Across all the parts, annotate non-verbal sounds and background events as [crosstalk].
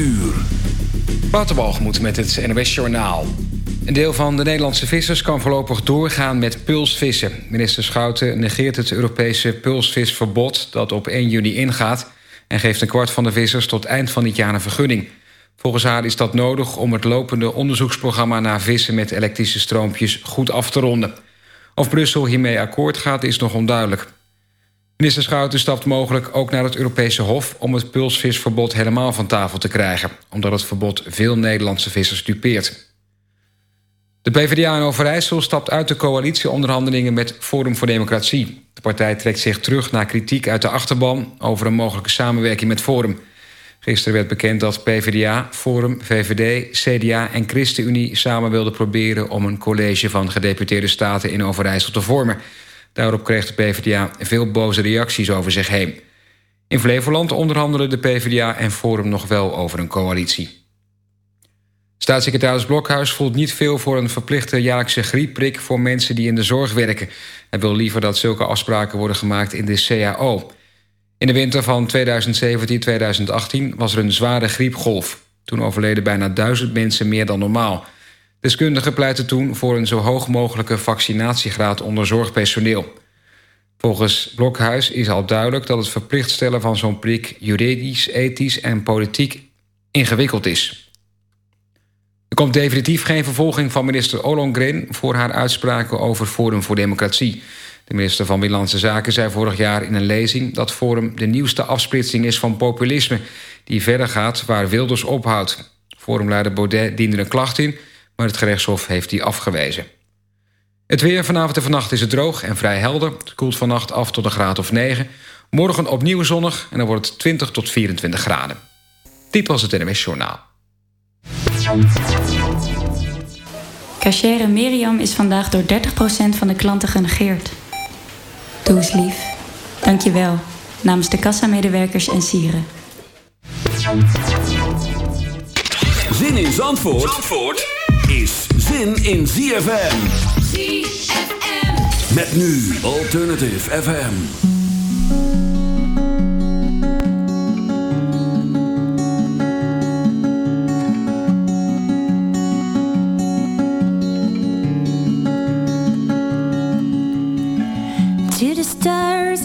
uur. Met het NOS Journaal. Een deel van de Nederlandse vissers kan voorlopig doorgaan met pulsvissen. Minister Schouten negeert het Europese pulsvisverbod dat op 1 juni ingaat... en geeft een kwart van de vissers tot eind van dit jaar een vergunning. Volgens haar is dat nodig om het lopende onderzoeksprogramma... naar vissen met elektrische stroompjes goed af te ronden. Of Brussel hiermee akkoord gaat is nog onduidelijk. Minister Schouten stapt mogelijk ook naar het Europese Hof... om het pulsvisverbod helemaal van tafel te krijgen... omdat het verbod veel Nederlandse vissers dupeert. De PvdA in Overijssel stapt uit de coalitieonderhandelingen... met Forum voor Democratie. De partij trekt zich terug naar kritiek uit de achterban... over een mogelijke samenwerking met Forum. Gisteren werd bekend dat PvdA, Forum, VVD, CDA en ChristenUnie... samen wilden proberen om een college van gedeputeerde staten in Overijssel te vormen... Daarop kreeg de PvdA veel boze reacties over zich heen. In Flevoland onderhandelen de PvdA en Forum nog wel over een coalitie. Staatssecretaris Blokhuis voelt niet veel voor een verplichte jaarlijkse griepprik voor mensen die in de zorg werken. Hij wil liever dat zulke afspraken worden gemaakt in de CAO. In de winter van 2017-2018 was er een zware griepgolf. Toen overleden bijna duizend mensen meer dan normaal. Deskundigen pleiten toen voor een zo hoog mogelijke vaccinatiegraad onder zorgpersoneel. Volgens Blokhuis is al duidelijk dat het verplicht stellen van zo'n prik juridisch, ethisch en politiek ingewikkeld is. Er komt definitief geen vervolging van minister Ollongren voor haar uitspraken over Forum voor Democratie. De minister van Binnenlandse Zaken zei vorig jaar in een lezing dat Forum de nieuwste afsplitsing is van populisme, die verder gaat waar Wilders ophoudt. Forumleider Baudet diende een klacht in maar het gerechtshof heeft die afgewezen. Het weer vanavond en vannacht is het droog en vrij helder. Het koelt vannacht af tot een graad of 9. Morgen opnieuw zonnig en dan wordt het 20 tot 24 graden. Dit was het NMS Journaal. Cachere Miriam is vandaag door 30% van de klanten genegeerd. Doe eens lief. Dank je wel. Namens de kassamedewerkers en sieren. Zin in Zandvoort? Zandvoort? Is zin in ZFM. ZFM. Met nu Alternative FM. To the stars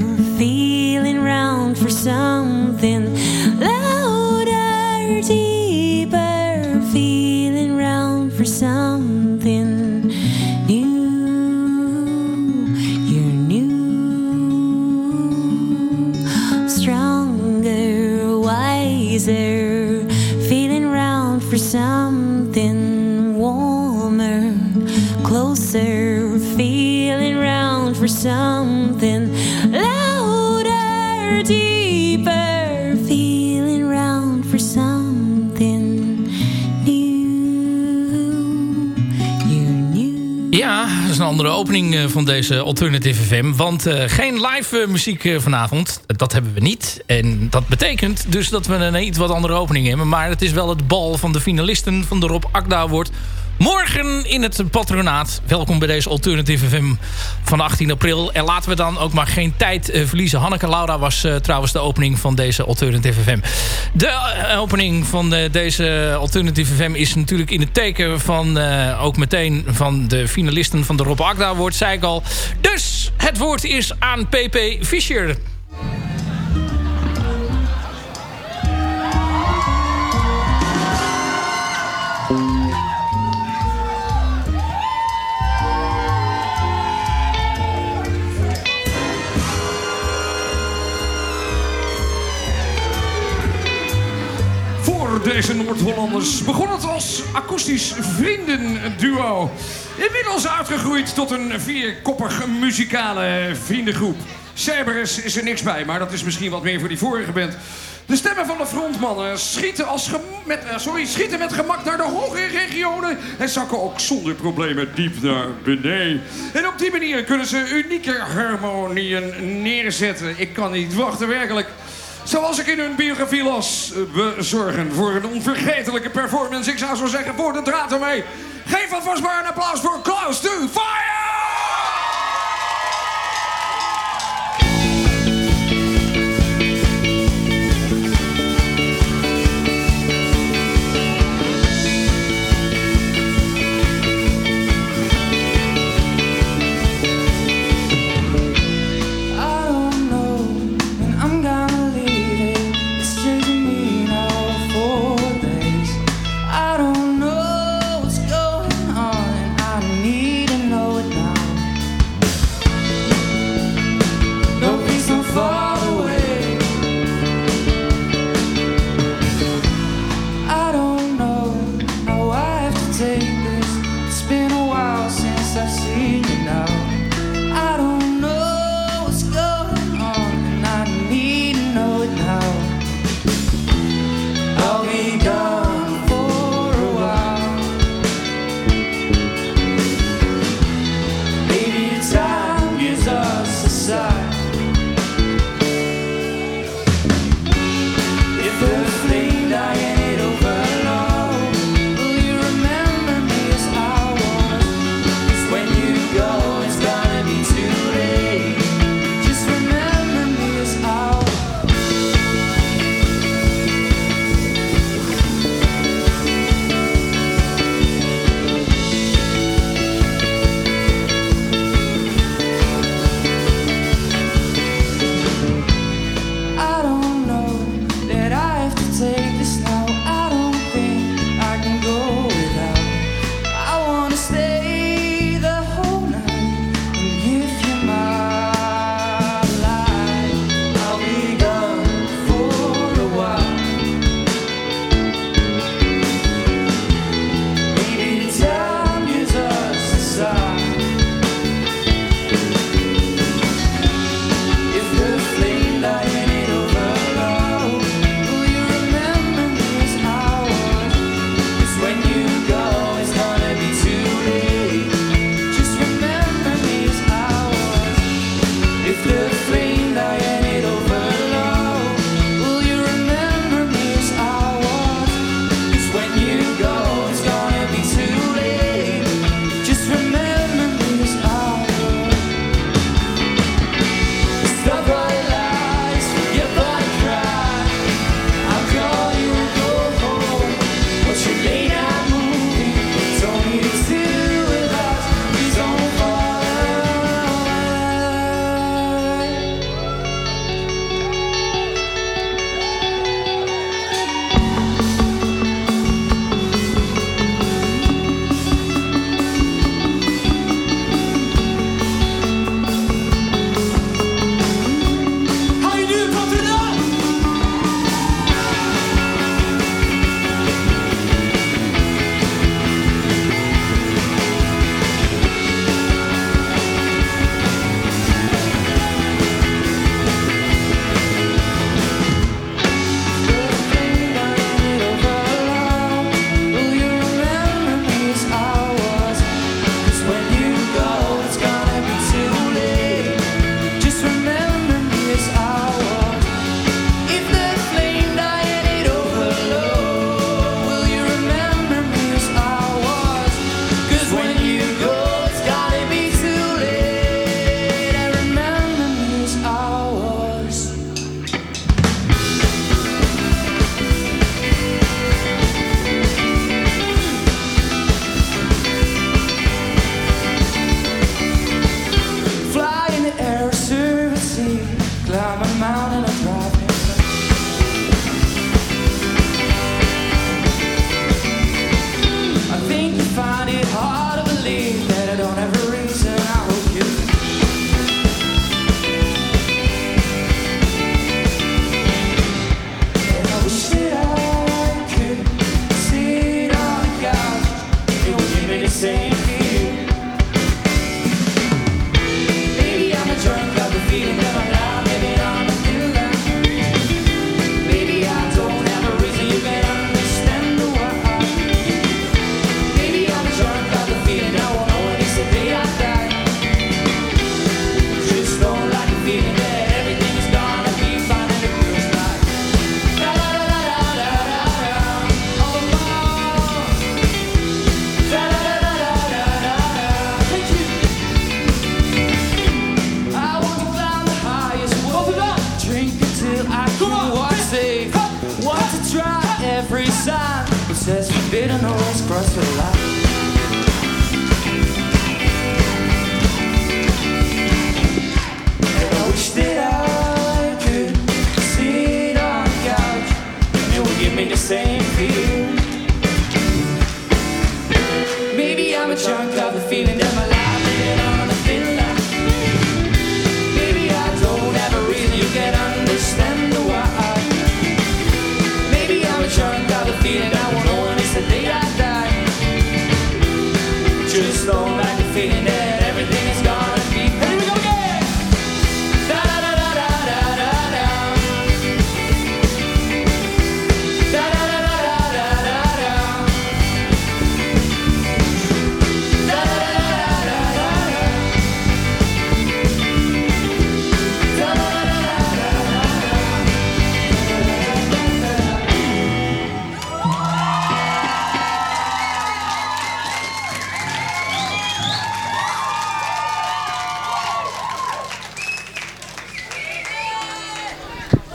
sound andere opening eh, van deze Alternative FM. Want uh, geen live muziek vanavond. Dat hebben we niet. En dat betekent dus dat we een iets wat andere opening hebben. Maar het is wel het bal van de finalisten van de Rob Akda wordt Morgen in het patronaat. Welkom bij deze Alternative FM van 18 april. En laten we dan ook maar geen tijd uh, verliezen. Hanneke Laura was uh, trouwens de opening van deze Alternative FM. De uh, opening van deze Alternative FM is natuurlijk in het teken van ook meteen van de finalisten van de Rob Agda Award, zei ik al. Dus het woord is aan PP Fischer. Deze Noord-Hollanders begon het als akoestisch vriendenduo. Inmiddels uitgegroeid tot een vierkoppige muzikale vriendengroep. Cerberus is er niks bij, maar dat is misschien wat meer voor die vorige band. De stemmen van de frontmannen schieten, als met, uh, sorry, schieten met gemak naar de hogere regionen... en zakken ook zonder problemen diep naar beneden. En op die manier kunnen ze unieke harmonieën neerzetten. Ik kan niet wachten, werkelijk. Zoals ik in hun biografie las, we zorgen voor een onvergetelijke performance. Ik zou zo zeggen, voor de draad ermee. Geef alvast maar een applaus voor Klaus to Fire!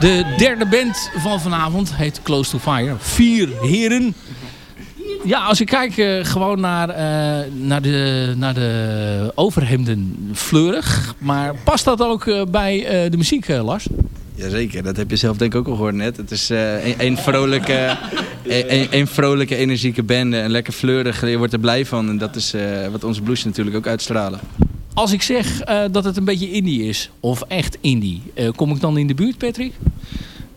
De derde band van vanavond heet Close to Fire. Vier heren. Ja, als ik kijk eh, gewoon naar, eh, naar, de, naar de overhemden fleurig. Maar past dat ook eh, bij de muziek, Lars? Jazeker, dat heb je zelf denk ik ook al gehoord net. Het is een, een vrolijke, [laughs] een, een- vrolijke, energieke band. En lekker fleurig, je wordt er blij van. En dat is wat onze blues natuurlijk ook uitstralen. Als ik zeg dat het een beetje indie is, of echt indie, kom ik dan in de buurt, Patrick?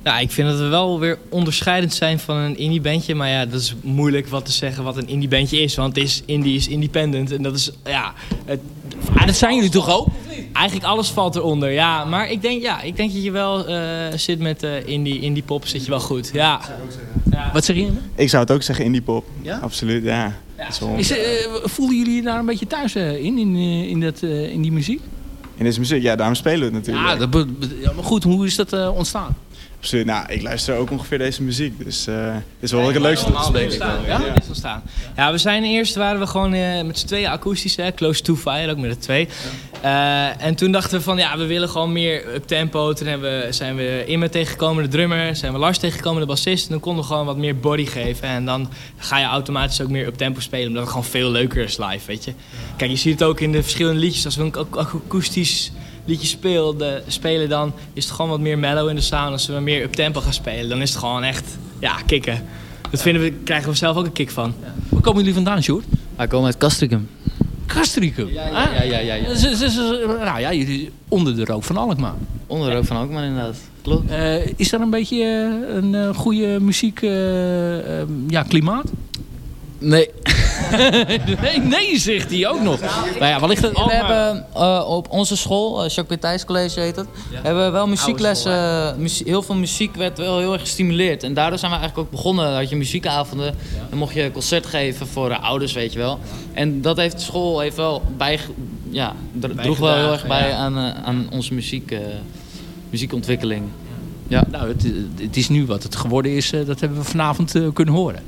Nou, ik vind dat we wel weer onderscheidend zijn van een indie bandje. Maar ja, dat is moeilijk wat te zeggen wat een indie bandje is. Want het is indie is independent. En dat is, ja... Het, Ah, dat zijn jullie toch ook? Eigenlijk alles valt eronder, ja. Maar ik denk, ja, ik denk dat je wel eh, zit met eh, indie, indie pop, zit je wel goed. Ja. Wat zeg je? Ik zou het ook zeggen indie pop. Ja? Absoluut, ja. Is eh, voelen jullie je daar een beetje thuis in, in, in, dat, eh, in die muziek? In deze muziek, ja, daarom spelen we het natuurlijk. Ja, dat, ja, maar goed, hoe is dat eh, ontstaan? Absoluut, nou, ik luister ook ongeveer deze muziek. Dus eh dit is wel wat ik het leukste Allemaal spelen. ontstaan, Ja, is ontstaan. Ja, we zijn eerst waren we gewoon eh, met z'n tweeën akoestisch, hè, close to fire, ook met de twee. Eh, en toen dachten we van ja, we willen gewoon meer up tempo. Toen hebben we, zijn we Imme tegengekomen, de drummer, zijn we Lars tegengekomen, de bassist. En dan konden we gewoon wat meer body geven. En dan ga je automatisch ook meer up tempo spelen, omdat het gewoon veel leuker is live, weet je. Kijk, je ziet het ook in de verschillende liedjes. Als we een ak- akoestisch liedje speel, de, spelen, dan is het gewoon wat meer mellow in de sound. Als we meer up tempo gaan spelen, dan is het gewoon echt, ja, kicken. Dat vinden we, krijgen we zelf ook een kick van. Waar komen jullie vandaan, Sjoerd? Wij komen uit Castricum. Castricum? Ja, ja, ja. ja, ja, ja. Z- z- z- Nou ja, jullie onder de rook van Alkmaar. Onder ook van Alkmaar inderdaad. Klopt. Eh, is dat een beetje eh, een eh, goede muziek eh, ehm, ja, klimaat? Nee. [laughs] nee, nee, zegt hij ook nog. Nou ja, het? We hebben eh, op onze school, uh, Jacques Bertijs College heet het, hebben we wel muzieklessen. muzie- heel veel muziek werd wel heel erg gestimuleerd. En daardoor zijn we eigenlijk ook begonnen. Dan had je muziekavonden. Dan mocht je concert geven voor de ouders, weet je wel. En dat heeft de school heeft wel bij, ja, dro- droeg wel heel erg bij ja. aan, eh, aan onze muziek, eh, muziekontwikkeling. Ja. Nou, het, het is nu wat het geworden is. eh, dat hebben we vanavond eh, kunnen horen.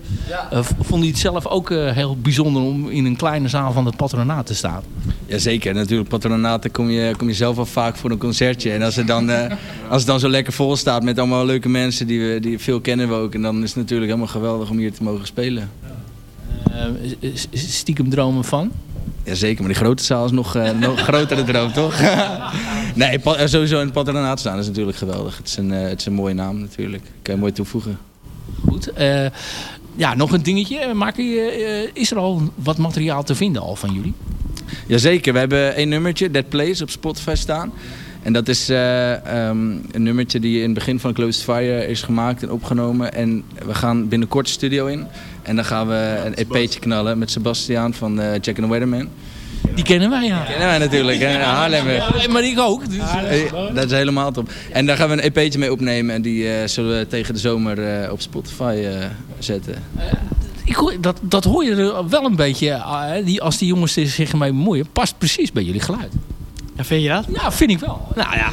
Eh, v- vonden jullie het zelf ook eh, heel bijzonder om in een kleine zaal van het patronaat te staan? Jazeker, natuurlijk. Patronaten kom je, kom je zelf al vaak voor een concertje. En als het dan, eh, [laughs] als het dan zo lekker vol staat met allemaal leuke mensen die, we, die veel kennen we ook. En dan is het natuurlijk helemaal geweldig om hier te mogen spelen. Eh, stiekem dromen van? Jazeker, maar die grote zaal is nog, eh, [laughs] nog grotere droom, toch? [laughs] nee, eh, sowieso in het patronaat staan is natuurlijk geweldig. Het is een, eh, het is een mooie naam natuurlijk. Kan je mooi toevoegen. Goed. ja, nog een dingetje. Maken je, is er al wat materiaal te vinden al van jullie? Jazeker, we hebben één nummertje, That Place, op Spotify staan. En dat is eh, ehm, een nummertje die in het begin van Closed Fire is gemaakt en opgenomen. En we gaan binnenkort de studio in. En dan gaan we een EP'tje knallen met Sebastiaan van eh, Jack and the Weatherman. Die kennen wij, ja. Kennen wij natuurlijk, hè? Haarlemmer. Ja, maar ik ook. Dus, Dat is helemaal top. En daar gaan we een EP'tje mee opnemen. En die eh, zullen we tegen de zomer eh, op Spotify zetten. ik hoor, dat, dat hoor je er wel een beetje, die, als die jongens zich ermee bemoeien, past precies bij jullie geluid. Ja, vind je dat? Nou, vind ik wel. Nou ja.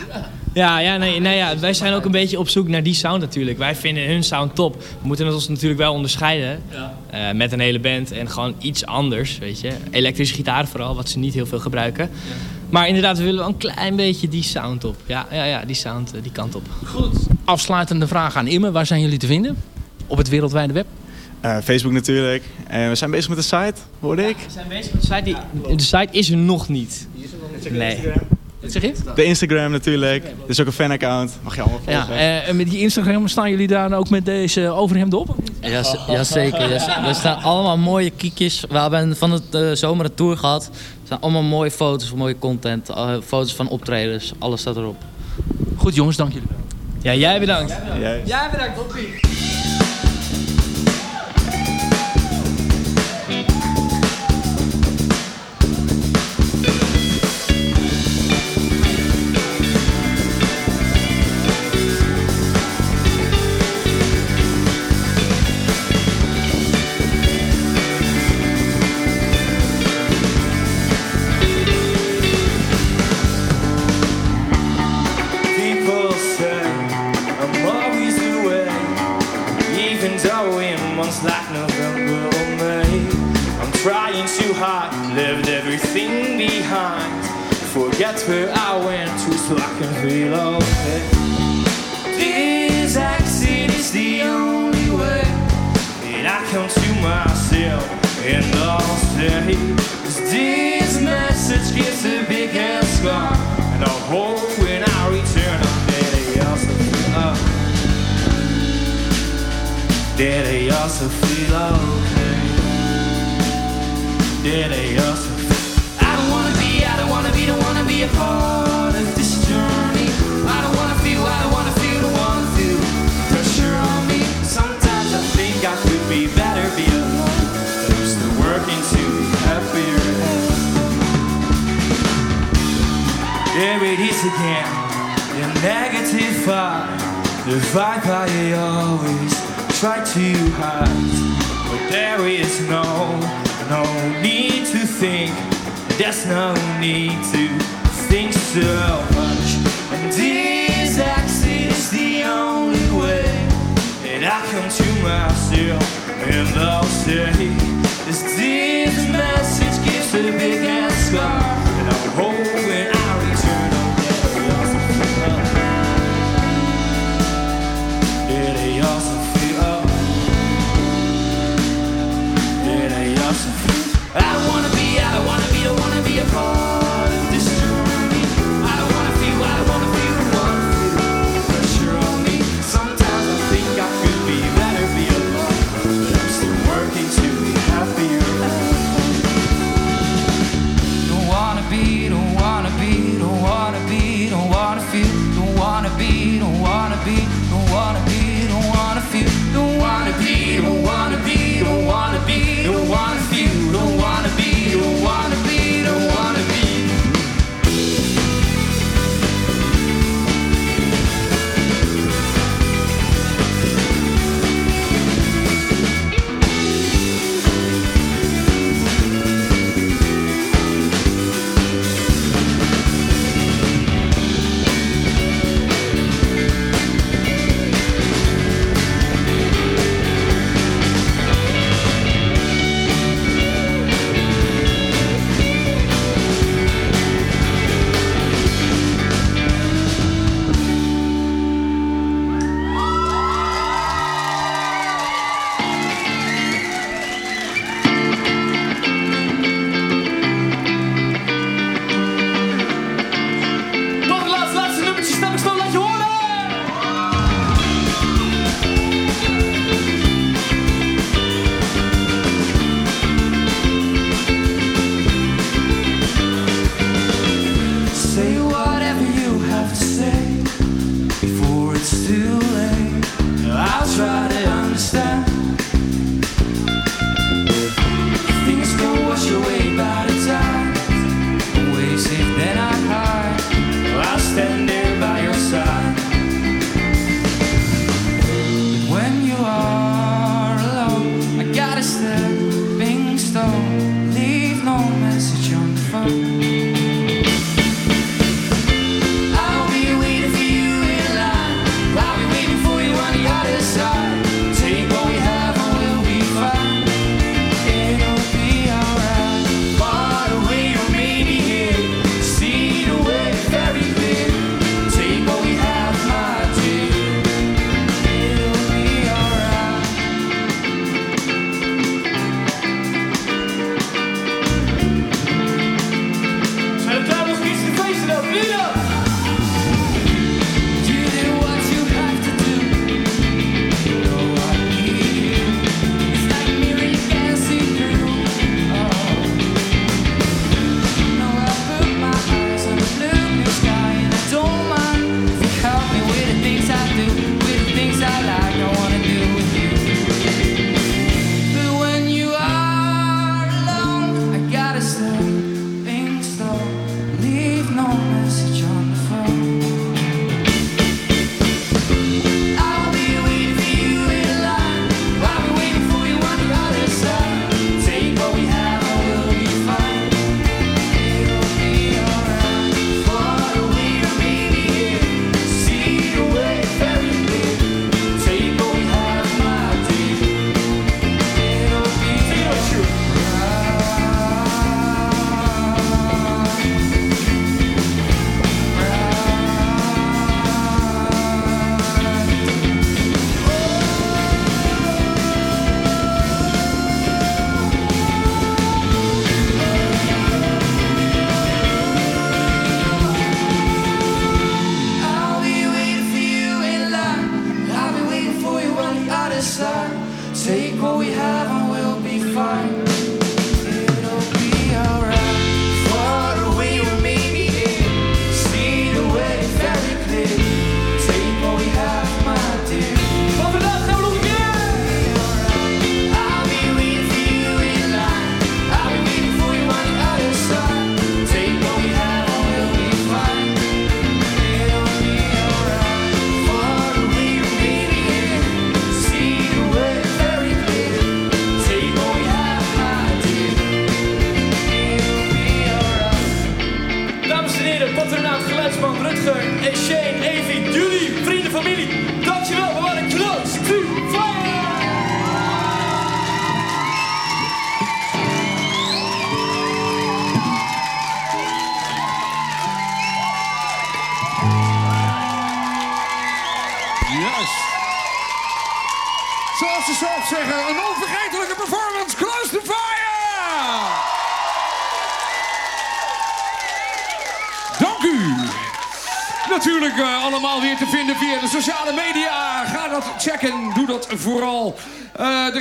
Ja, ja, nee, ja, wij zijn ook een beetje op zoek naar die sound natuurlijk. Wij vinden hun sound top. We moeten het ons natuurlijk wel onderscheiden ja. Eh, met een hele band en gewoon iets anders, weet je. Elektrische gitaar vooral, wat ze niet heel veel gebruiken. Maar inderdaad, we willen wel een klein beetje die sound op. Ja, ja, ja die sound, eh, die kant op. Goed. Afsluitende vraag aan Imme. Waar zijn jullie te vinden? Op het wereldwijde web? Eh, Facebook natuurlijk. En we zijn bezig met de site, hoorde ik. we zijn bezig met de site. Die, de site is er nog niet. Nee. Wat zeg je? De Instagram natuurlijk. Er is ook een fanaccount. Mag je allemaal volgen. Ja, en met die Instagram staan jullie daar ook met deze overhemden op? Ja, jazeker. Ja, er staan allemaal mooie kiekjes. We hebben van het uh, zomer een tour gehad. Er staan allemaal mooie foto's, mooie content. Eh, foto's van optredens. Alles staat erop. Goed jongens, dank jullie wel. Ja, jij bedankt. Jij bedankt, Jij bedankt yeah. Your negative vibe, the vibe I always try to hide. But there is no, no need to think. There's no need to think so much. And this is the only way that I come to myself and I'll say, this message gives a big ass scar.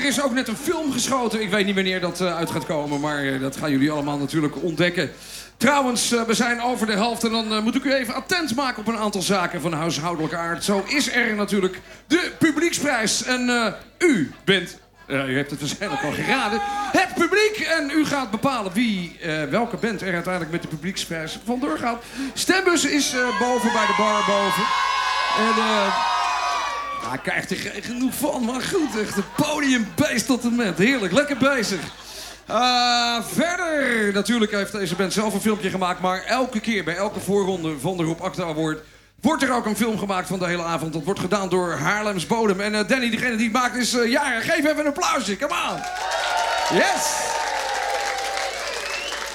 Is ook net een film geschoten. Ik weet niet wanneer dat eh, uit gaat komen. Maar eh, dat gaan jullie allemaal natuurlijk ontdekken. Trouwens, eh, we zijn over de helft. En dan moet ik u even attent maken op een aantal zaken van huishoudelijke aard. Zo is er natuurlijk de publieksprijs. En u bent... eh, u hebt het waarschijnlijk al geraden. Het publiek. En u gaat bepalen wie, welke band er uiteindelijk met de publieksprijs vandoor gaat. Stembus is boven bij de bar boven. En hij krijgt er geen genoeg van. Maar goed, echt een podiumbeest tot en met. Heerlijk, lekker bezig. Eh, verder, natuurlijk heeft deze band zelf een filmpje gemaakt. Maar elke keer, bij elke voorronde van de Rob Acta Award... wordt er ook een film gemaakt van de hele avond. Dat wordt gedaan door Haarlems Bodem. En eh, Danny, degene die het maakt, is eh jarig. Geef even een applausje, come on. Yes.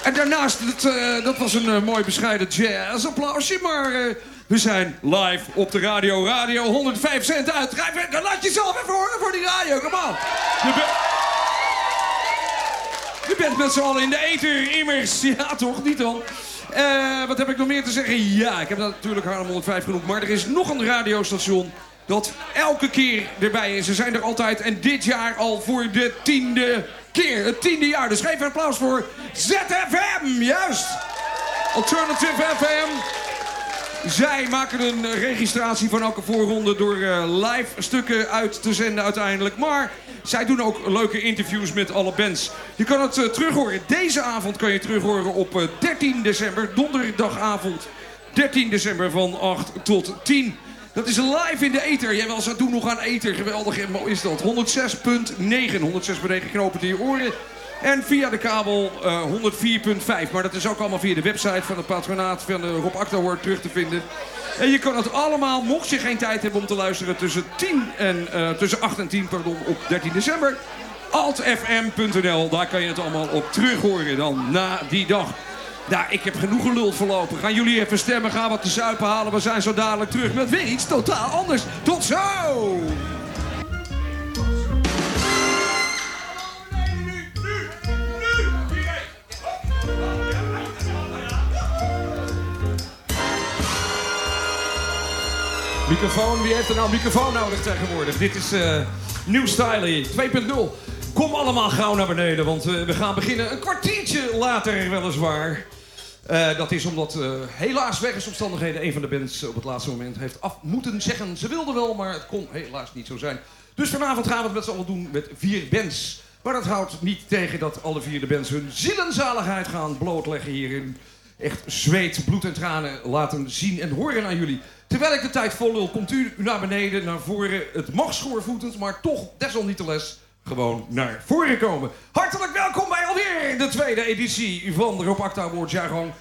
En daarnaast, het, eh, dat was een mooi bescheiden jazz applausje. Maar we zijn live op de radio. Radio 105 cent uit. Laat jezelf even horen voor die radio, come on. Je, bent- met z'n allen in de ether, immers. [laughs] Ja, toch? Niet dan? Eh, wat heb ik nog meer te zeggen? Ja, ik heb natuurlijk Haarlem 105 genoemd. Maar er is nog een radiostation dat elke keer erbij is. Ze zijn er altijd en dit jaar al voor de tiende keer. Het tiende jaar. Dus geef een applaus voor ZFM. Juist. Alternative FM. Zij maken een registratie van elke voorronde door eh, live stukken uit te zenden uiteindelijk. Maar zij doen ook leuke interviews met alle bands. Je kan het uh, terughoren. Deze avond kan je terughoren op uh, 13 december, donderdagavond. 13 december van 8 tot 10. Dat is live in de ether. Jij wel zou doen nog aan ether. Geweldig is dat. 106.9. 106.9 knopen in je oren. En via de kabel uh, 104.5. Maar dat is ook allemaal via de website van het patronaat van de Rob Acta terug te vinden. En je kan het allemaal, mocht je geen tijd hebben om te luisteren, tussen, 10 en, uh, tussen 8 en 10 pardon, op 13 december. altfm.nl, daar kan je het allemaal op terug horen dan na die dag. Nou, ik heb genoeg geluld verlopen. Gaan jullie even stemmen, gaan wat te zuipen halen. We zijn zo dadelijk terug met weer iets totaal anders. Tot zo! Microfoon, wie heeft er nou een microfoon nodig tegenwoordig? Dit is uh, New Styling 2.0. Kom allemaal gauw naar beneden, want uh, we gaan beginnen een kwartiertje later weliswaar. Uh, dat is omdat helaas wegens omstandigheden een van de bands op het laatste moment heeft af moeten zeggen. Ze wilden wel, maar het kon helaas niet zo zijn. Dus vanavond gaan we het met z'n allen doen met vier bands. Maar dat houdt niet tegen dat alle vier de bands hun zielenzaligheid gaan blootleggen hierin. Echt zweet, bloed en tranen laten zien en horen aan jullie. Terwijl ik de tijd vol lul, komt u naar beneden, naar voren. Het mag schoorvoetend, maar toch desalniettemin gewoon naar voren komen. Hartelijk welkom bij alweer de tweede editie van de Rob Acta Awards jaargang 2018-2019.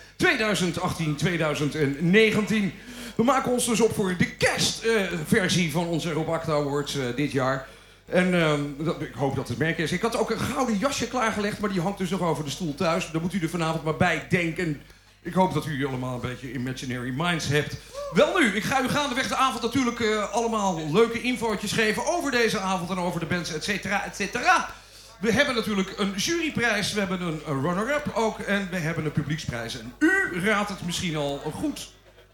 We maken ons dus op voor de kerstversie van onze Rob Acta Awards uh, dit jaar. En dat, ik hoop dat het merk is. Ik had ook een gouden jasje klaargelegd, maar die hangt dus nog over de stoel thuis. Daar moet u er vanavond maar bij denken. Ik hoop dat u allemaal een beetje imaginary minds hebt. Wel nu, ik ga u gaandeweg de avond natuurlijk uh, allemaal leuke infootjes geven over deze avond en over de bands, et cetera, et cetera. We hebben natuurlijk een juryprijs, we hebben een, een runner-up ook en we hebben een publieksprijs. En u raadt het misschien al goed.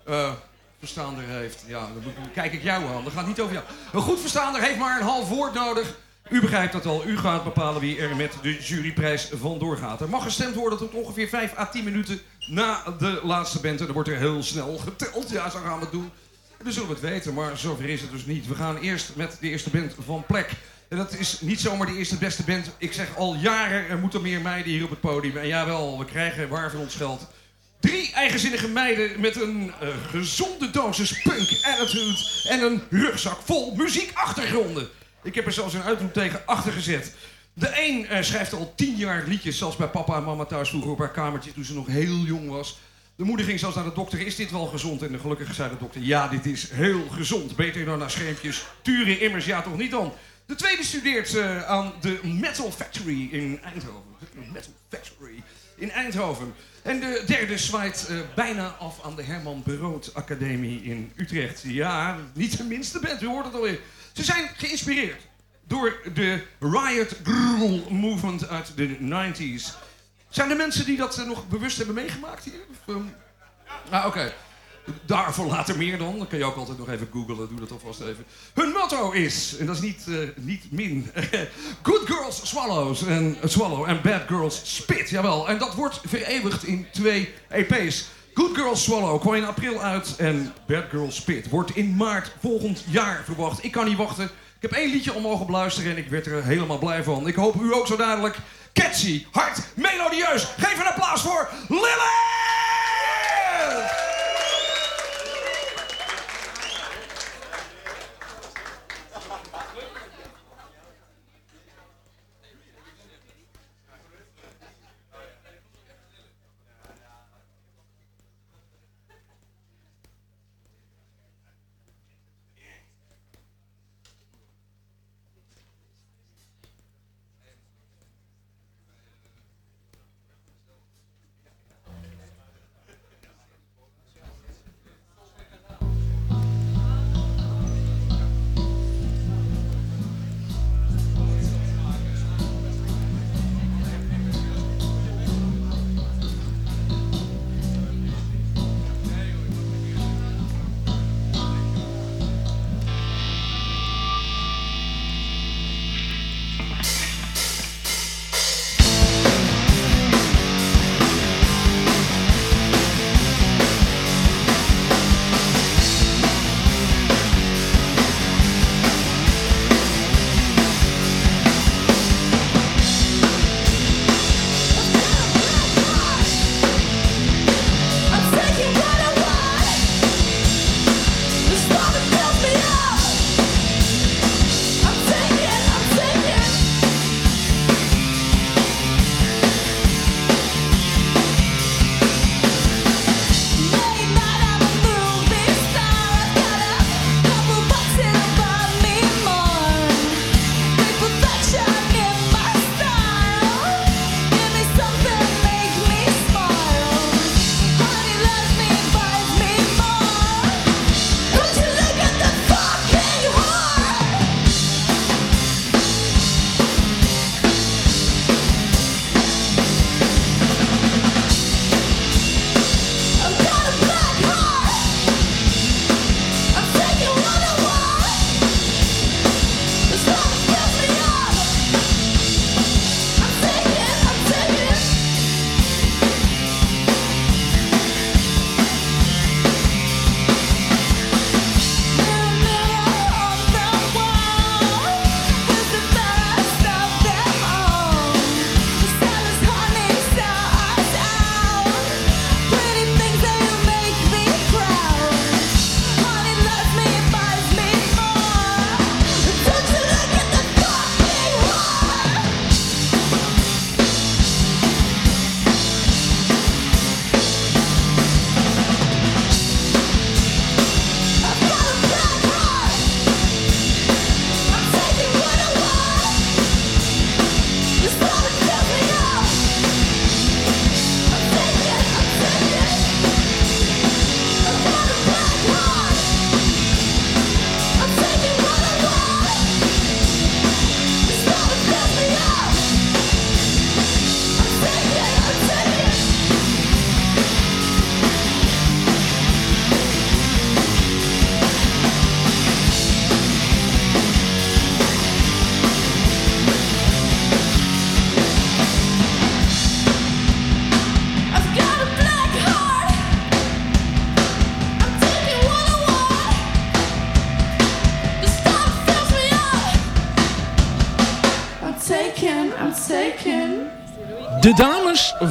Uh, verstaander heeft. Ja, dan kijk ik jou aan. Dat gaat niet over jou. Een goed verstaander heeft maar een half woord nodig. U begrijpt dat al. U gaat bepalen wie er met de juryprijs vandoor gaat. Er mag gestemd worden tot ongeveer 5 à 10 minuten na de laatste band. En dan wordt er heel snel geteld. Ja, zo gaan we het doen. En dan zullen we het weten, maar zover is het dus niet. We gaan eerst met de eerste band van Plek. En dat is niet zomaar de eerste beste band. Ik zeg al jaren, er moeten meer meiden hier op het podium. En jawel, we krijgen waar van ons geld. Drie eigenzinnige meiden met een eh, gezonde dosis punk attitude en een rugzak vol muziekachtergronden. Ik heb er zelfs een uitroep tegen achter gezet. De een eh, schrijft al tien jaar liedjes, zelfs bij papa en mama thuis vroeger op haar kamertje toen ze nog heel jong was. De moeder ging zelfs naar de dokter, is dit wel gezond? En gelukkig zei de dokter, ja, dit is heel gezond. Beter dan naar schermpjes. Turen immers, ja toch niet dan? De tweede studeert eh, aan de Metal Factory in Eindhoven. Metal Factory in Eindhoven. En de derde zwaait eh, bijna af aan de Herman Brood Academie in Utrecht. Ja, niet de minste band, u hoort het alweer. Ze zijn geïnspireerd door de Riot Grrrl movement uit de 90s. Zijn er mensen die dat eh, nog bewust hebben meegemaakt hier? Ehm, Ah, oké. Daarvoor later meer dan. Dan kun je ook altijd nog even googlen. Doe dat alvast even. Hun motto is, en dat is niet, eh, niet min... [laughs] Good girls swallows en swallow en bad girls spit. Jawel. En dat wordt vereeuwigd in twee EP's. Good Girls Swallow kwam in april uit en Bad Girls Spit wordt in maart volgend jaar verwacht. Ik kan niet wachten. Ik heb één liedje om mogen beluisteren en ik werd er helemaal blij van. Ik hoop u ook zo dadelijk. Catchy, hard, melodieus. Geef een applaus voor Lilith!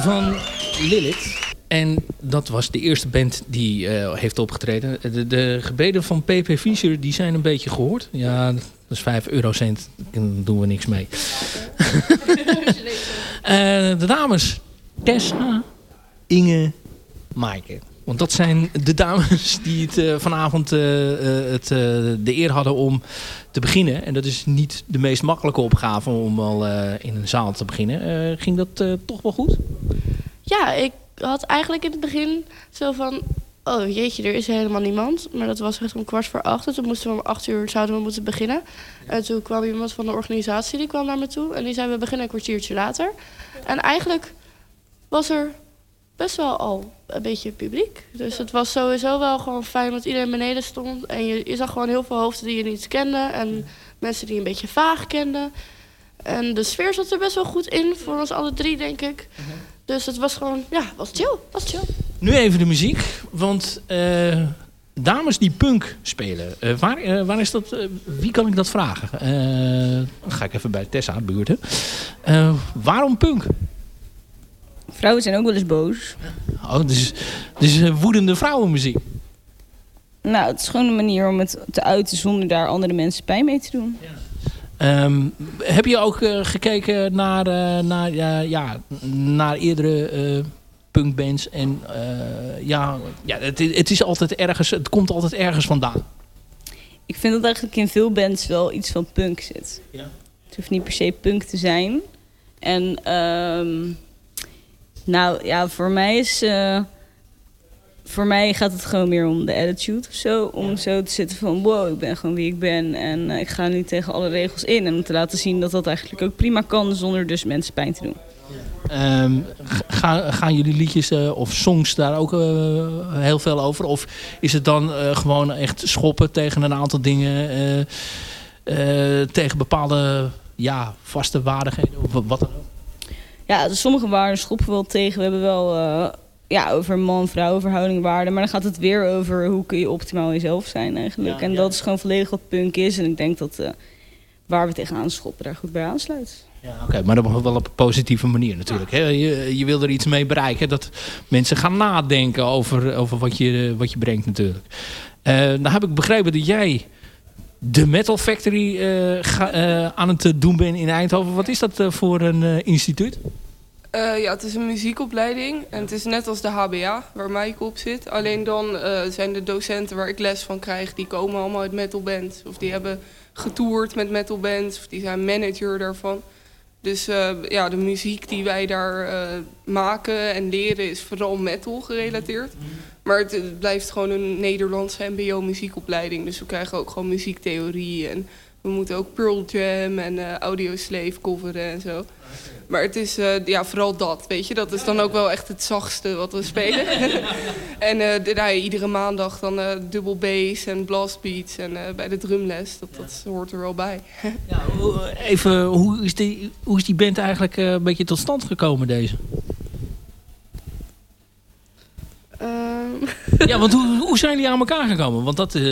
Van Lilith. En dat was de eerste band die eh, heeft opgetreden. De, de gebeden van PP Fischer die zijn een beetje gehoord. Ja, dat is 5 eurocent. Daar doen we niks mee. [laughs] Eh, de dames. Tessa, Inge, Maaike. Want dat zijn de dames [laughs] die het eh, vanavond eh, eh, het, de eer hadden om te beginnen. En dat is niet de meest makkelijke opgave om al in een zaal te beginnen. Ging dat toch wel goed? Ja, ik had eigenlijk in het begin zo van... Oh jeetje, er is helemaal niemand. Maar dat was echt om kwart voor acht. En toen moesten we om acht uur zouden we moeten beginnen. En toen kwam iemand van de organisatie, die kwam naar me toe. En die zei, we beginnen een kwartiertje later. En eigenlijk was er best wel al een beetje publiek. Dus het was sowieso wel gewoon fijn dat iedereen beneden stond. En je, zag gewoon heel veel hoofden die je niet kende. En mensen die een beetje vaag kenden. En de sfeer zat er best wel goed in, voor ons alle drie, denk ik. Dus het was gewoon, ja, was chill, was chill. Nu even de muziek. Want eh, dames die punk spelen. eh, waar, eh, waar is dat? wie kan ik dat vragen? Dan ga ik even bij Tessa buurten. Waarom punk? Vrouwen zijn ook wel eens boos. Oh, dus, dus woedende vrouwenmuziek. Nou, het is gewoon een manier om het te uiten zonder daar andere mensen pijn mee te doen. Ehm, heb je ook eh, gekeken naar, eh, naar, ja, ja, naar eerdere punkbands? En ja, ja het, het is altijd ergens, het komt altijd ergens vandaan. Ik vind dat eigenlijk in veel bands wel iets van punk zit. Ja. Het hoeft niet per se punk te zijn. En ehm, nou ja, voor mij is... eh, voor mij gaat het gewoon meer om de attitude of zo. Om zo te zitten van wow, ik ben gewoon wie ik ben. En eh, ik ga nu tegen alle regels in. En om te laten zien dat dat eigenlijk ook prima kan zonder dus mensen pijn te doen. Ehm, ga- gaan jullie liedjes eh, of songs daar ook heel veel over? Of is het dan gewoon echt schoppen tegen een aantal dingen? tegen bepaalde ja, vaste waardigheden of wat dan ook? Ja, dus sommige waarden schoppen we wel tegen. We hebben wel eh, ja, over man-vrouw verhouding waarden. Maar dan gaat het weer over hoe kun je optimaal jezelf zijn eigenlijk. Ja, en ja. dat is gewoon volledig wat punk is. En ik denk dat eh, waar we tegenaan schoppen daar goed bij aansluit. Oké, maar dan wel op een positieve manier natuurlijk. Hè? Je, je wil er iets mee bereiken. Dat mensen gaan nadenken over, over wat, je, wat je brengt natuurlijk. Eh nou heb ik begrepen dat jij de Metal Factory eh, eh, aan het doen bent in Eindhoven. Wat is dat eh, voor een eh, instituut? Eh, ja, het is een muziekopleiding en het is net als de HBA waar Mike op zit. Alleen dan eh, zijn de docenten waar ik les van krijg, die komen allemaal uit metalbands. Of die hebben getoerd met metalbands, of die zijn manager daarvan. Dus eh, ja, de muziek die wij daar eh, maken en leren is vooral metal gerelateerd. Maar het, het blijft gewoon een Nederlandse mbo-muziekopleiding. Dus we krijgen ook gewoon muziektheorie en we moeten ook Pearl Jam en eh Audio Slave coveren en zo. Maar het is eh, ja, vooral dat, weet je. Dat is dan ook wel echt het zachtste wat we spelen. [laughs] en eh, de- nou ja, iedere maandag dan dubbel bass en blastbeats. En bij de drumles, dat, dat hoort er wel bij. Even, hoe is die, hoe is die band eigenlijk een beetje tot stand gekomen deze? Ehm, Ja, want hoe, hoe zijn jullie aan elkaar gekomen? Want dat... eh,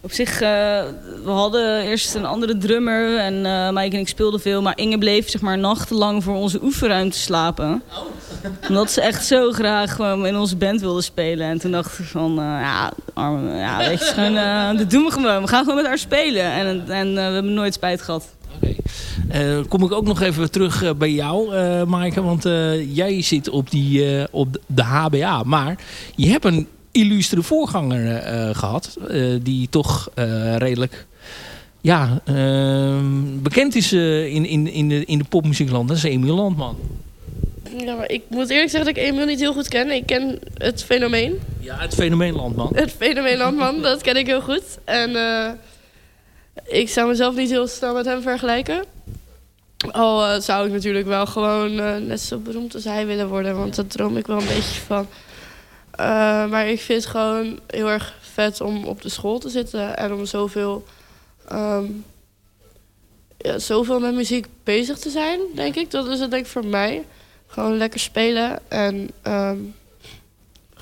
Op zich, eh, we hadden eerst een andere drummer en eh Mike en ik speelden veel. Maar Inge bleef zeg maar nachtenlang voor onze oefenruimte slapen. Omdat ze echt zo graag gewoon in onze band wilde spelen. En toen dachten we van, ja, arme, ja, weet je, gewoon, eh, dat doen we gewoon. We gaan gewoon met haar spelen. En, en we hebben nooit spijt gehad. Eh, kom ik ook nog even terug eh, bij jou, eh Maaike. Want jij zit op, die, op de HBA. Maar je hebt een illustere voorganger eh, gehad. eh, die toch redelijk ja, eh, bekend is in, in, in, de, in de popmuziekland. Dat is Emiel Landman. ja, maar ik moet eerlijk zeggen dat ik Emiel niet heel goed ken. Ik ken het fenomeen. Ja, het fenomeen Landman. Het fenomeen Landman, dat ken ik heel goed. En ik zou mezelf niet heel snel met hem vergelijken. Al eh, zou ik natuurlijk wel gewoon eh, net zo beroemd als hij willen worden. Want daar droom ik wel een beetje van. Eh, maar ik vind het gewoon heel erg vet om op de school te zitten. En om zoveel, ehm, ja, zoveel met muziek bezig te zijn, denk ik. Dat is het denk ik voor mij. Gewoon lekker spelen en... ehm,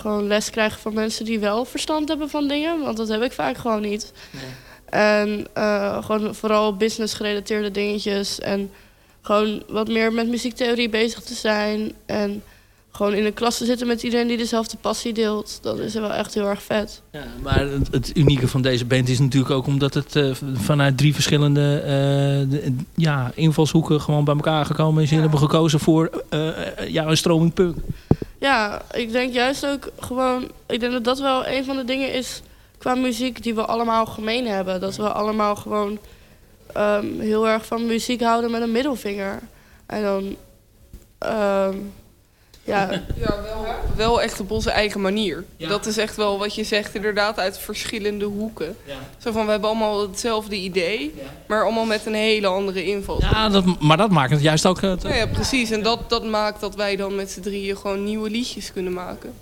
gewoon les krijgen van mensen die wel verstand hebben van dingen. Want dat heb ik vaak gewoon niet. En eh, gewoon vooral business gerelateerde dingetjes. En gewoon wat meer met muziektheorie bezig te zijn. En gewoon in een klas te zitten met iedereen die dezelfde passie deelt. Dat is wel echt heel erg vet. Ja, maar het, het unieke van deze band is natuurlijk ook omdat het eh, vanuit drie verschillende eh, de- ja, invalshoeken gewoon bij elkaar gekomen is. En hebben gekozen voor ja, een stroming punk. Ja, ik denk juist ook gewoon... Ik denk dat dat wel een van de dingen is qua muziek die we allemaal gemeen hebben. Dat we allemaal gewoon ehm, heel erg van muziek houden met een middelvinger. En dan... ehm, ja, [laughs] Ja, wel, wel echt op onze eigen manier. Dat is echt wel wat je zegt, inderdaad, uit verschillende hoeken. Zo van, we hebben allemaal hetzelfde idee, maar allemaal met een hele andere invalshoek. Ja, dat, maar dat maakt het juist ook... Nou ja, precies. En dat, dat maakt dat wij dan met z'n drieën gewoon nieuwe liedjes kunnen maken.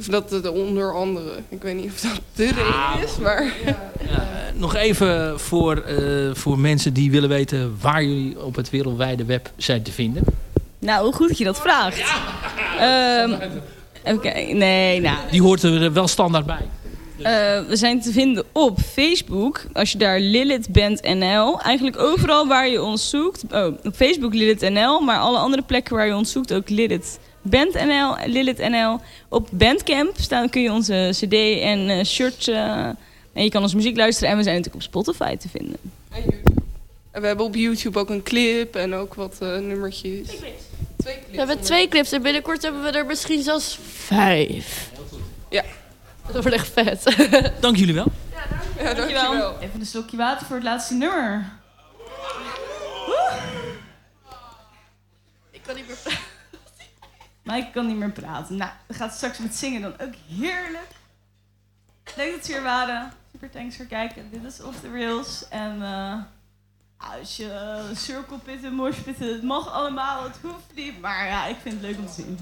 Of dat het onder andere. Ik weet niet of dat de reden is, maar... nog even voor, eh, voor mensen die willen weten waar jullie op het wereldwijde web zijn te vinden. Nou, hoe goed dat je dat vraagt. Ehm, Oké, nee, nou. Die hoort er wel standaard bij. Eh, we zijn te vinden op Facebook. Als je daar Lilith bent NL. Eigenlijk overal waar je ons zoekt. Oh, op Facebook Lilith NL. Maar alle andere plekken waar je ons zoekt ook Lilith Band NL. Lilith NL. Op Bandcamp staan kun je onze cd en eh, shirt... eh, en je kan onze muziek luisteren. En we zijn natuurlijk op Spotify te vinden. En we hebben op YouTube ook een clip en ook wat eh, nummertjes. we hebben twee clips en binnenkort hebben we er misschien zelfs vijf. Ja. Dat wordt echt vet. [laughs] Dank jullie wel. Ja, dankjewel. Even een slokje water voor het laatste nummer. Ik kan niet meer praten. Mike kan niet meer praten. Nou, we gaan straks met zingen dan ook heerlijk. Leuk dat ze hier waren. Super thanks voor kijken. Dit is Off The Rails. En eh, als je uh, circle pitten, mosh pitten, het mag allemaal, het hoeft niet. Maar ja, ik vind het leuk om te zien.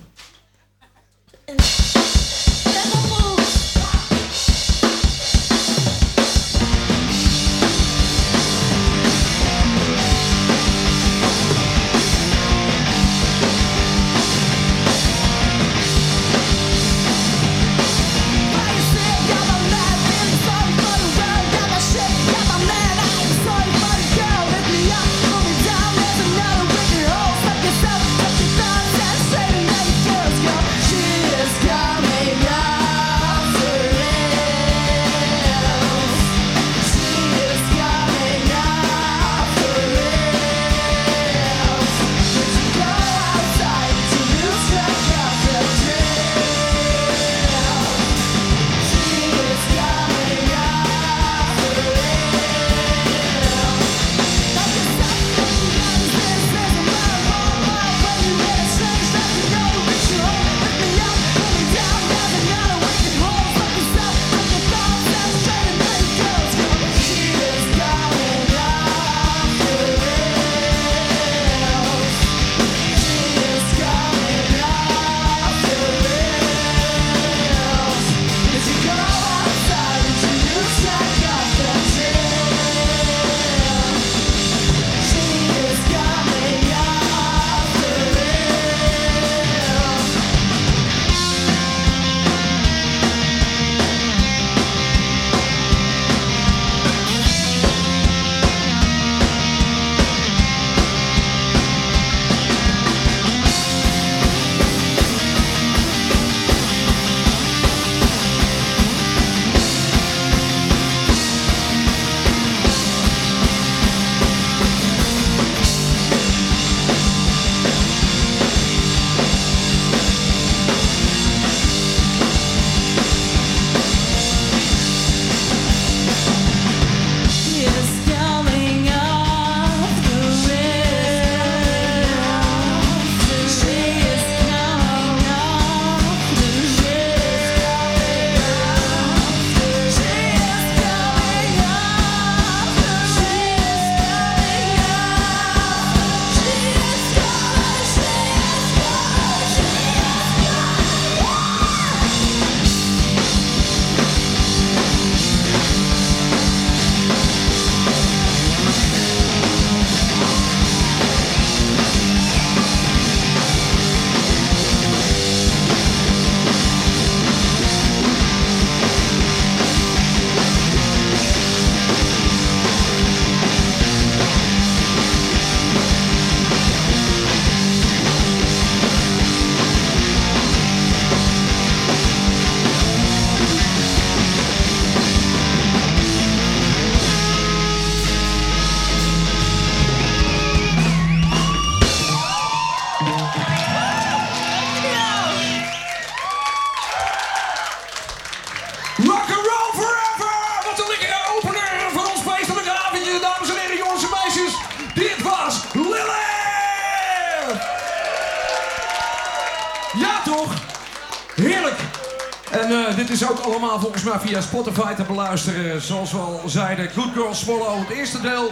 Via Spotify te beluisteren. Zoals we al zeiden, Good Girl Swallow, het eerste deel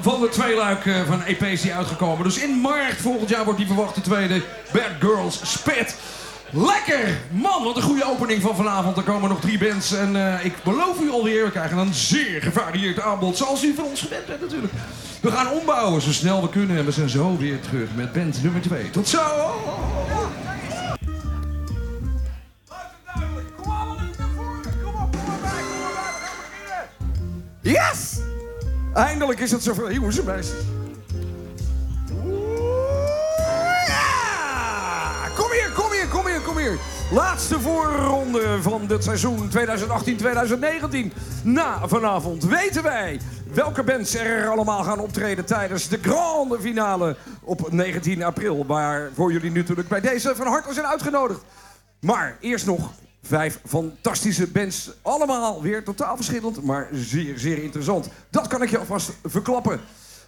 van de tweeluik eh, van EP's die uitgekomen. Dus in maart volgend jaar wordt die verwachte tweede Bad Girls Spit. Lekker! Man, wat een goede opening van vanavond. Er komen nog drie bands. En eh, ik beloof u alweer, we krijgen een zeer gevarieerd aanbod. Zoals u van ons gewend bent natuurlijk. We gaan ombouwen zo snel we kunnen. En we zijn zo weer terug met band nummer 2. Tot zo! Yes! Eindelijk is het zover. Jongens en meisjes. Ja! Kom hier, kom hier, kom hier, kom hier. Laatste voorronde van dit seizoen 2018-2019. Na vanavond weten wij welke bands er allemaal gaan optreden tijdens de grande finale op 19 april. Waarvoor jullie natuurlijk bij deze van harte zijn uitgenodigd. Maar eerst nog vijf fantastische bands. Allemaal weer totaal verschillend, maar zeer, zeer interessant. Dat kan ik je alvast verklappen.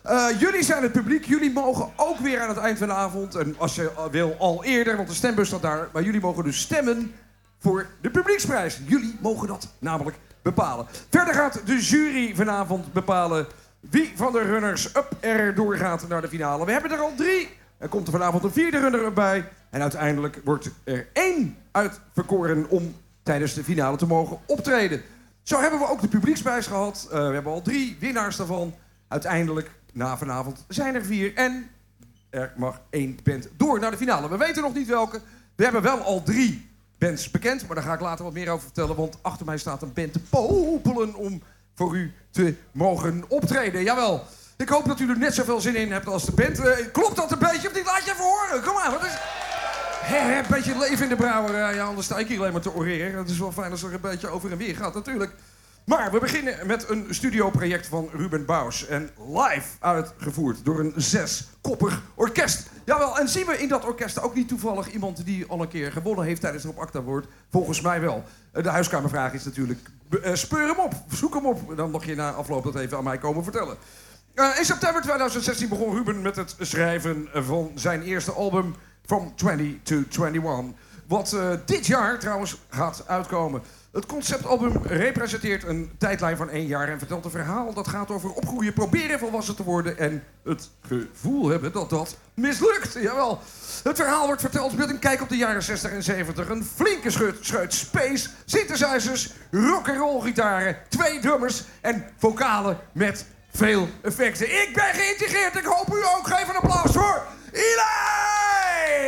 Eh, jullie zijn het publiek. Jullie mogen ook weer aan het eind van de avond... en als je wil al eerder, want de stembus staat daar... maar jullie mogen dus stemmen voor de publieksprijs. Jullie mogen dat namelijk bepalen. Verder gaat de jury vanavond bepalen... wie van de runners-up er doorgaat naar de finale. We hebben er al drie. Er komt er vanavond een vierde runner-up bij. En uiteindelijk wordt er één uitverkoren om tijdens de finale te mogen optreden. Zo hebben we ook de publieksprijs gehad. Eh, we hebben al drie winnaars daarvan. Uiteindelijk, na vanavond, zijn er vier. En er mag één band door naar de finale. We weten nog niet welke. We hebben wel al drie bands bekend. Maar daar ga ik later wat meer over vertellen. Want achter mij staat een band te popelen om voor u te mogen optreden. Jawel. Ik hoop dat u er net zoveel zin in hebt als de band. Eh, klopt dat een beetje of niet? Laat je even horen. Kom maar. Wat is... Hè, een beetje leven in de brouwerij. Anders sta ik hier alleen maar te oreren. Het is wel fijn als er een beetje over en weer gaat, natuurlijk. Maar we beginnen met een studioproject van Ruben Baus. En live uitgevoerd door een zeskoppig orkest. Jawel, en zien we in dat orkest ook niet toevallig iemand die al een keer gewonnen heeft tijdens de Op Acta Woord? Volgens mij wel. Eh, De huiskamervraag is natuurlijk, eh, speur hem op, zoek hem op. Dan mag je na afloop dat even aan mij komen vertellen. Eh, in september 2016 begon Ruben met het schrijven van zijn eerste album From 20 to 21. Wat eh, dit jaar trouwens gaat uitkomen. Het conceptalbum representeert een tijdlijn van één jaar en vertelt een verhaal dat gaat over opgroeien, proberen volwassen te worden en het gevoel hebben dat dat mislukt. Jawel. Het verhaal wordt verteld met een kijk op de jaren 60 en 70. Een flinke scheut, scheut space, synthesizers, rock'n'roll gitaren, twee drummers en vocalen met veel effecten. Ik ben geïntegreerd. Ik hoop u ook. Geef een applaus voor Eli!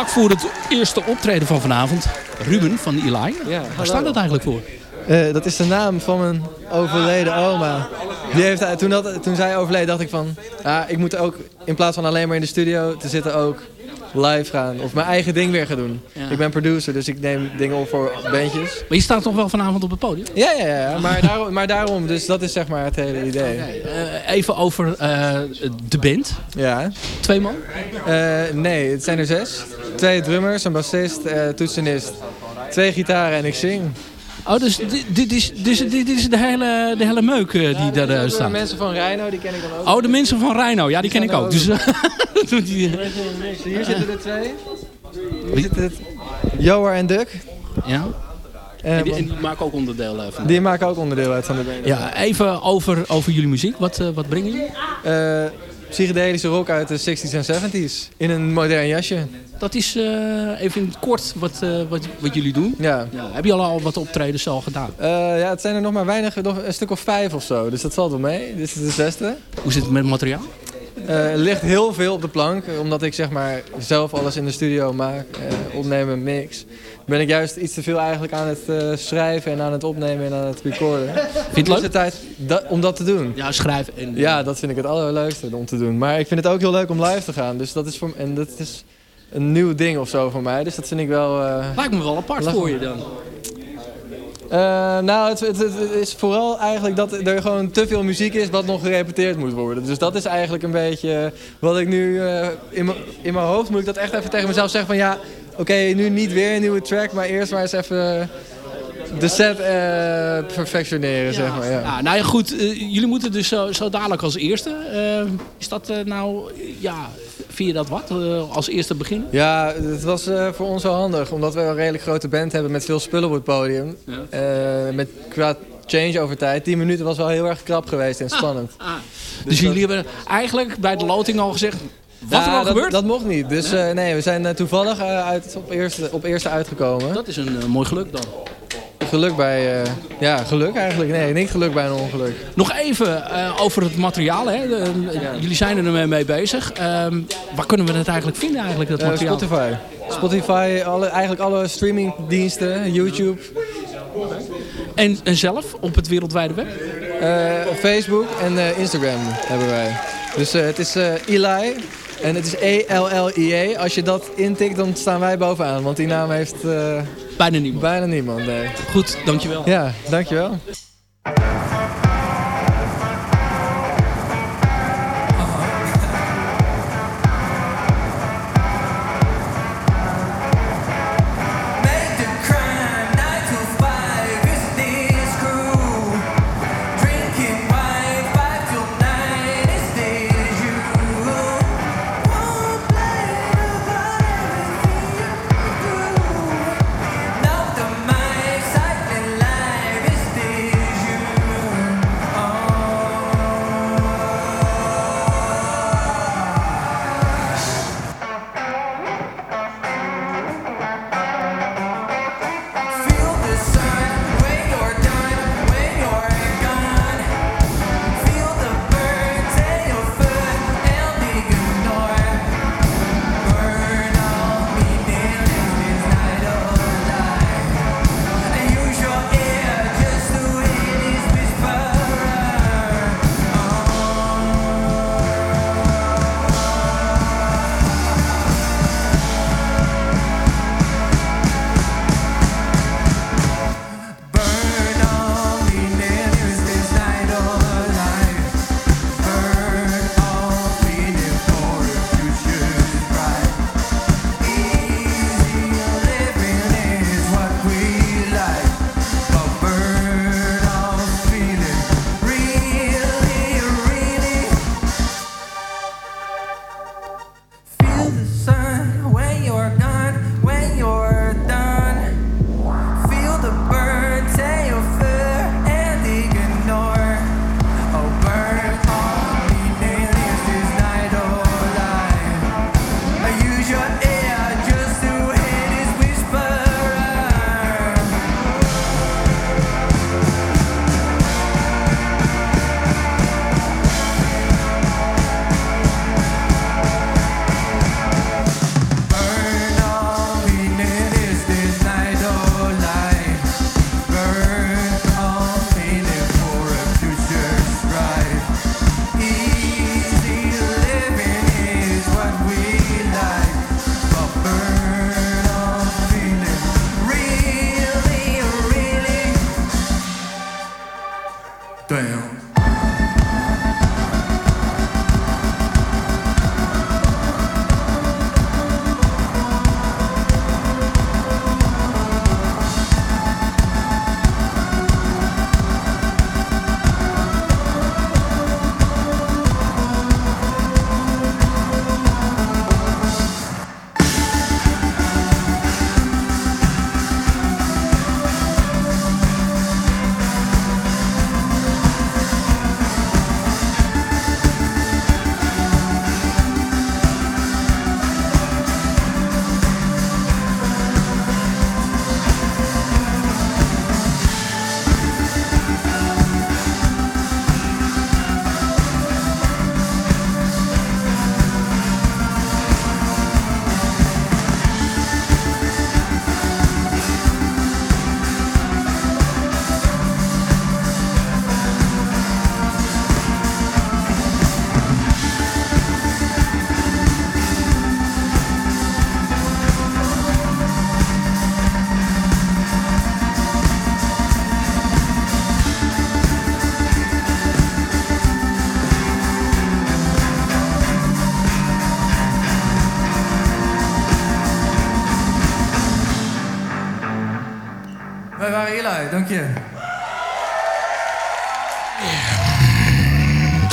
Vlak voor het eerste optreden van vanavond. Ruben van Eli. Waar hallo. staat dat eigenlijk voor? Eh, dat is de naam van mijn overleden oma. Die heeft, toen, dat, toen zij overleed dacht ik van... Ja, ik moet ook in plaats van alleen maar in de studio te zitten ook live gaan. Of mijn eigen ding weer gaan doen. Ja. Ik ben producer, dus ik neem dingen op voor bandjes. Maar je staat toch wel vanavond op het podium? Ja, ja, ja. Maar, daarom, maar daarom, dus dat is zeg maar het hele idee. Eh, even over eh, de band. Ja. Twee man? Eh, nee, het zijn er zes. Twee drummers, een bassist, toetsenist, twee gitaren en ik zing. Oh, dus dit, dit, is, dus dit is de hele, de hele meuk eh, die daar eh, De staat. mensen van Rhino, die ken ik dan ook. Oh, de mensen van Rhino. Ja, die ken ik ook. Dus, eh, [laughs] die, Hier zitten er twee. Hier zitten het Joar en Duk. Ja. En die, en die maken ook onderdeel van. Die maken ook onderdeel uit van de band. Ja, even over, over jullie muziek. Wat, eh, wat brengen jullie? Eh, psychedelische rock uit de 60s en 70s. In een modern jasje. Dat is eh, even in het kort wat, eh, wat, wat jullie doen. Ja. Heb je al, al wat optredens al gedaan? Eh, ja, het zijn er nog maar weinig, nog een stuk of vijf of zo. Dus dat valt wel mee. Dit is de zesde. Hoe zit het met het materiaal? Er ligt heel veel op de plank, omdat ik zeg maar zelf alles in de studio maak, opnemen, mix. Ben ik juist iets te veel eigenlijk aan het eh, schrijven en aan het opnemen en aan het recorden. [laughs] Vind je het leuk? tijd om dat te doen. Ja, schrijven. En, Ja, dat vind ik het allerleukste om te doen. Maar ik vind het ook heel leuk om live te gaan. Dus dat is, voor, en dat is een nieuw ding of zo voor mij. Dus dat vind ik wel... eh, Lijkt me wel apart lachen. voor je dan. Eh, nou, het, het, het is vooral eigenlijk dat er gewoon te veel muziek is wat nog gerepeteerd moet worden. Dus dat is eigenlijk een beetje wat ik nu in mijn- in mijn hoofd moet ik dat echt even tegen mezelf zeggen van ja, oké, nu niet weer een nieuwe track, maar eerst maar eens even de set eh, perfectioneren, zeg maar. Ja. Ja, nou ja, goed. eh, jullie moeten dus zo, zo dadelijk als eerste. Eh, is dat nou, ja, vind je dat wat? als eerste beginnen? Ja, het was voor ons wel handig, omdat we een redelijk grote band hebben met veel spullen op het podium. Eh, met qua change over tijd, 10 minuten was wel heel erg krap geweest en spannend. Dus, jullie hebben eigenlijk bij de loting al gezegd... Wat er al dat, gebeurt? Dat mocht niet. Dus eh, nee, we zijn eh, toevallig eh, uit, op, eerste, op eerste uitgekomen. Dat is een mooi geluk dan. Geluk bij... eh, ja, geluk eigenlijk. Nee, niet geluk bij een ongeluk. Nog even eh, over het materiaal. Hè. De- Jullie zijn er mee, mee bezig. Ehm, waar kunnen we het eigenlijk vinden, eigenlijk, dat materiaal? Spotify. Spotify, alle, eigenlijk alle streamingdiensten, YouTube. En, en zelf op het wereldwijde web? Eh, Facebook en eh, Instagram hebben wij. Dus eh, het is eh, Eli en het is E-L-L-I-E. Als je dat intikt, dan staan wij bovenaan. Want die naam heeft... eh, bijna niemand. Bijna niemand, nee. Goed, dankjewel. Ja, dankjewel.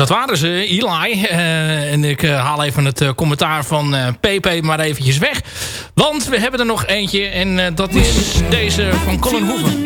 dat waren ze, Eli. Eh, en ik eh, haal even het eh, commentaar van PP maar eventjes weg. Want we hebben er nog eentje en dat is deze van Colin Hoeven.